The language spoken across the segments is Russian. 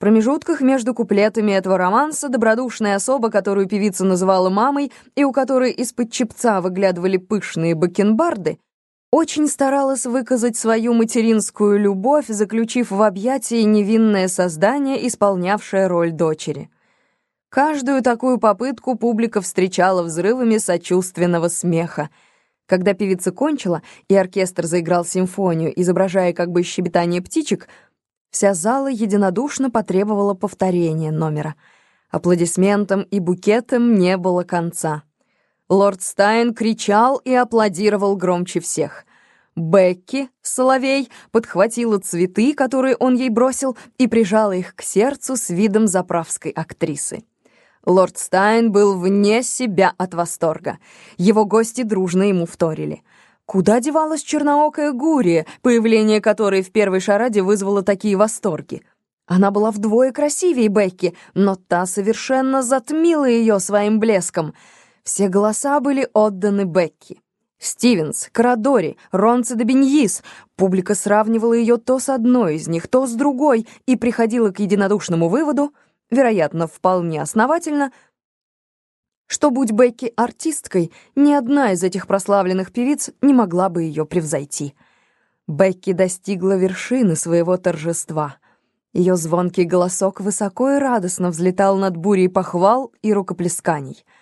промежутках между куплетами этого романса добродушная особа, которую певица называла мамой и у которой из-под чепца выглядывали пышные бакенбарды, очень старалась выказать свою материнскую любовь, заключив в объятии невинное создание, исполнявшее роль дочери. Каждую такую попытку публика встречала взрывами сочувственного смеха. Когда певица кончила, и оркестр заиграл симфонию, изображая как бы щебетание птичек, вся зала единодушно потребовала повторения номера. Аплодисментам и букетам не было конца. Лорд Стайн кричал и аплодировал громче всех. Бекки, соловей, подхватила цветы, которые он ей бросил, и прижала их к сердцу с видом заправской актрисы. Лорд Стайн был вне себя от восторга. Его гости дружно ему вторили. Куда девалась черноокая Гурия, появление которой в первой шараде вызвало такие восторги? Она была вдвое красивее Бекки, но та совершенно затмила ее своим блеском — все голоса были отданы Бекки. Стивенс, Карадори, Ронце де Беньис. Публика сравнивала ее то с одной из них, то с другой и приходила к единодушному выводу, вероятно, вполне основательно, что, будь Бекки артисткой, ни одна из этих прославленных певиц не могла бы ее превзойти. Бекки достигла вершины своего торжества. Ее звонкий голосок высоко и радостно взлетал над бурей похвал и рукоплесканий —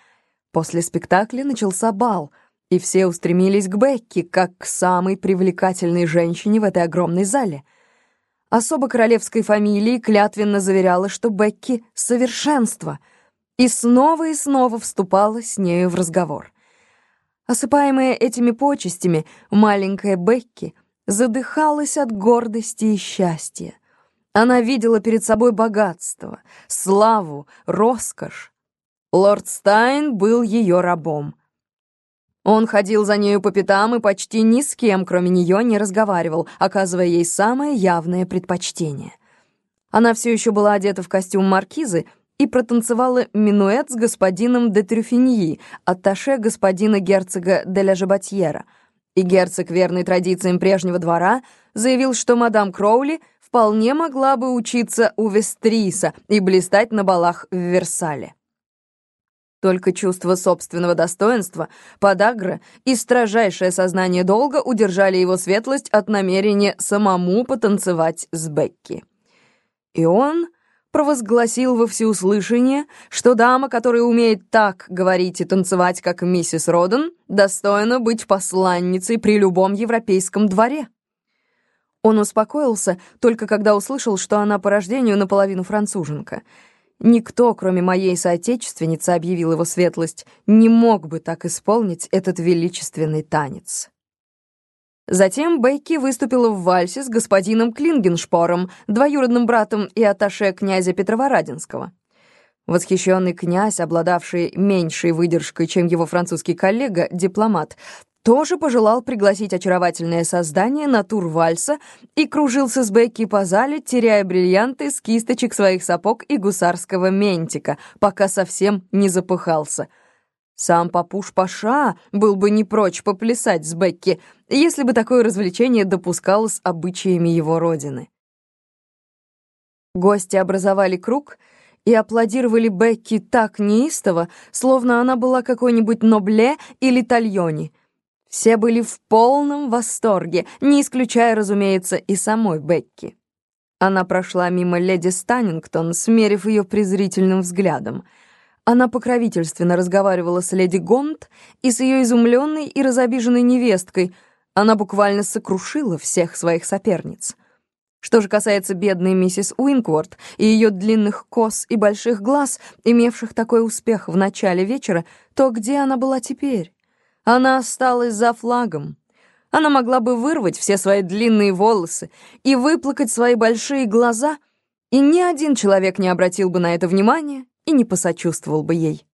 После спектакля начался бал, и все устремились к Бекки, как к самой привлекательной женщине в этой огромной зале. Особо королевской фамилии клятвенно заверяла, что Бекки — совершенство, и снова и снова вступала с нею в разговор. Осыпаемая этими почестями, маленькая Бекки задыхалась от гордости и счастья. Она видела перед собой богатство, славу, роскошь, Лорд Стайн был ее рабом. Он ходил за нею по пятам и почти ни с кем, кроме нее, не разговаривал, оказывая ей самое явное предпочтение. Она все еще была одета в костюм маркизы и протанцевала минуэт с господином де Трюфиньи, атташе господина герцога де ля Жабатьера. И герцог, верный традициям прежнего двора, заявил, что мадам Кроули вполне могла бы учиться у Вестриса и блистать на балах в Версале. Только чувство собственного достоинства, подагра и строжайшее сознание долга удержали его светлость от намерения самому потанцевать с Бекки. И он провозгласил во всеуслышание, что дама, которая умеет так говорить и танцевать, как миссис Роден, достойна быть посланницей при любом европейском дворе. Он успокоился только когда услышал, что она по рождению наполовину француженка — Никто, кроме моей соотечественницы, объявил его светлость, не мог бы так исполнить этот величественный танец. Затем Бейки выступила в вальсе с господином Клингеншпором, двоюродным братом и аташе князя Петроворадинского. Восхищенный князь, обладавший меньшей выдержкой, чем его французский коллега, дипломат, тоже пожелал пригласить очаровательное создание на тур вальса и кружился с Бекки по зале, теряя бриллианты с кисточек своих сапог и гусарского ментика, пока совсем не запыхался. Сам Папуш-Паша был бы не прочь поплясать с Бекки, если бы такое развлечение допускалось обычаями его родины. Гости образовали круг и аплодировали Бекки так неистово, словно она была какой-нибудь Нобле или Тальони — все были в полном восторге, не исключая, разумеется, и самой Бекки. Она прошла мимо леди Станнингтон, смерив ее презрительным взглядом. Она покровительственно разговаривала с леди Гонт и с ее изумленной и разобиженной невесткой. Она буквально сокрушила всех своих соперниц. Что же касается бедной миссис Уинкворт и ее длинных кос и больших глаз, имевших такой успех в начале вечера, то где она была теперь? Она осталась за флагом. Она могла бы вырвать все свои длинные волосы и выплакать свои большие глаза, и ни один человек не обратил бы на это внимания и не посочувствовал бы ей.